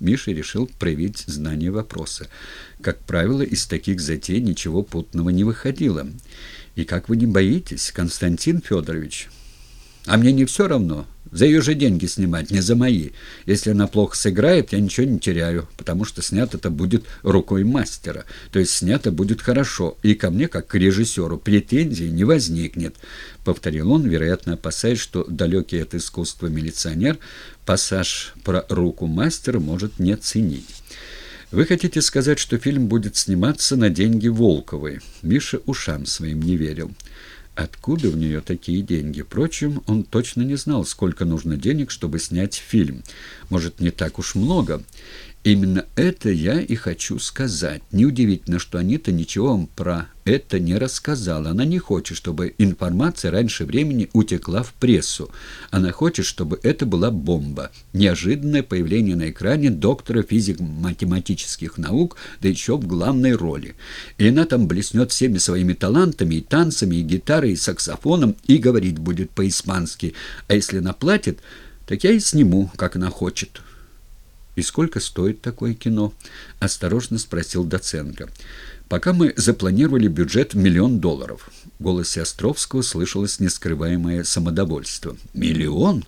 Миша решил проявить знание вопроса. Как правило, из таких затей ничего путного не выходило. «И как вы не боитесь, Константин Федорович?» «А мне не все равно. За ее же деньги снимать, не за мои. Если она плохо сыграет, я ничего не теряю, потому что снято это будет рукой мастера. То есть снято будет хорошо, и ко мне, как к режиссеру, претензий не возникнет», — повторил он, вероятно, опасаясь, что далекий от искусства милиционер пассаж про руку мастера может не ценить. «Вы хотите сказать, что фильм будет сниматься на деньги Волковой?» Миша ушам своим не верил. Откуда у нее такие деньги? Впрочем, он точно не знал, сколько нужно денег, чтобы снять фильм. Может, не так уж много. Именно это я и хочу сказать. Неудивительно, что Анита ничего вам про это не рассказала. Она не хочет, чтобы информация раньше времени утекла в прессу. Она хочет, чтобы это была бомба. Неожиданное появление на экране доктора физик-математических наук, да еще в главной роли. И она там блеснет всеми своими талантами, и танцами, и гитарой, и саксофоном, и говорить будет по-испански. А если она платит, так я и сниму, как она хочет». «И сколько стоит такое кино?» – осторожно спросил Доценко. «Пока мы запланировали бюджет в миллион долларов». В голосе Островского слышалось нескрываемое самодовольство. «Миллион?»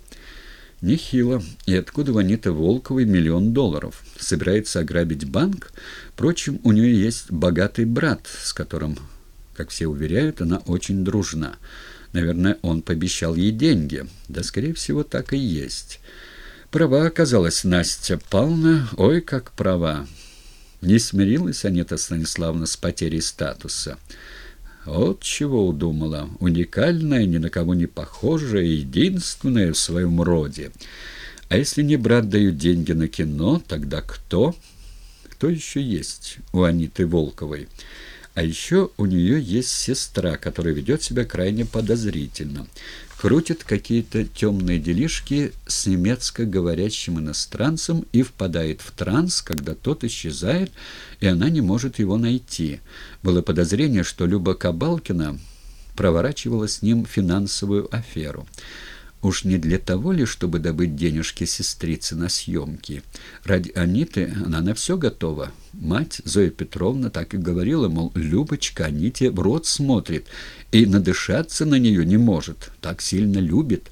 «Нехило. И откуда Ванита Волковой миллион долларов? Собирается ограбить банк? Впрочем, у нее есть богатый брат, с которым, как все уверяют, она очень дружна. Наверное, он пообещал ей деньги. Да, скорее всего, так и есть». Права оказалась Настя Павловна, ой, как права. Не смирилась Анета Станиславна с потерей статуса. Вот чего удумала. Уникальная, ни на кого не похожая, единственная в своем роде. А если не брат дают деньги на кино, тогда кто? Кто еще есть у Аниты Волковой? А еще у нее есть сестра, которая ведет себя крайне подозрительно. Крутит какие-то темные делишки с немецко говорящим иностранцем и впадает в транс, когда тот исчезает, и она не может его найти. Было подозрение, что Люба Кабалкина проворачивала с ним финансовую аферу. Уж не для того ли, чтобы добыть денежки сестрицы на съемки? Ради Аниты она на все готова. Мать Зоя Петровна так и говорила, мол, Любочка Аните в рот смотрит и надышаться на нее не может, так сильно любит.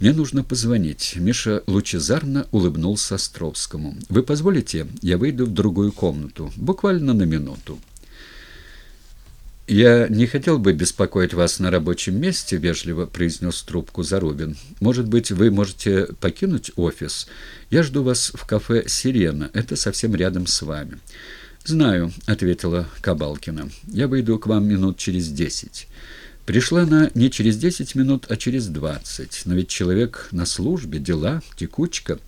«Мне нужно позвонить». Миша лучезарно улыбнулся Островскому. «Вы позволите? Я выйду в другую комнату. Буквально на минуту». «Я не хотел бы беспокоить вас на рабочем месте», — вежливо произнес трубку Зарубин. «Может быть, вы можете покинуть офис? Я жду вас в кафе «Сирена». Это совсем рядом с вами». «Знаю», — ответила Кабалкина. «Я выйду к вам минут через десять». Пришла она не через десять минут, а через двадцать. Но ведь человек на службе, дела, текучка.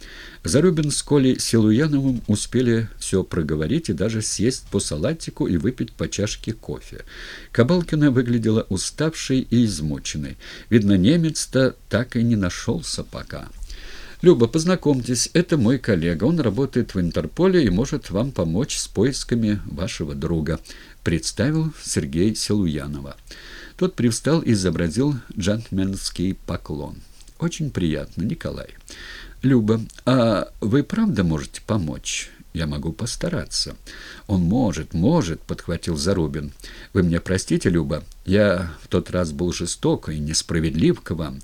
Зарубин с Колей Силуяновым успели все проговорить и даже съесть по салатику и выпить по чашке кофе. Кабалкина выглядела уставшей и измученной. Видно, немец-то так и не нашелся пока. «Люба, познакомьтесь, это мой коллега. Он работает в Интерполе и может вам помочь с поисками вашего друга», — представил Сергей Силуянова. Тот привстал и изобразил джентльменский поклон. «Очень приятно, Николай». «Люба, а вы правда можете помочь?» «Я могу постараться». «Он может, может», — подхватил Зарубин. «Вы мне простите, Люба, я в тот раз был жесток и несправедлив к вам.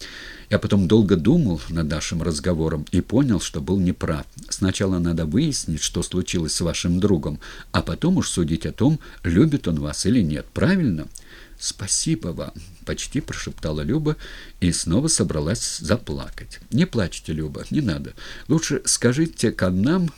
Я потом долго думал над нашим разговором и понял, что был неправ. Сначала надо выяснить, что случилось с вашим другом, а потом уж судить о том, любит он вас или нет. Правильно?» «Спасибо вам», — почти прошептала Люба и снова собралась заплакать. «Не плачьте, Люба, не надо. Лучше скажите-ка нам,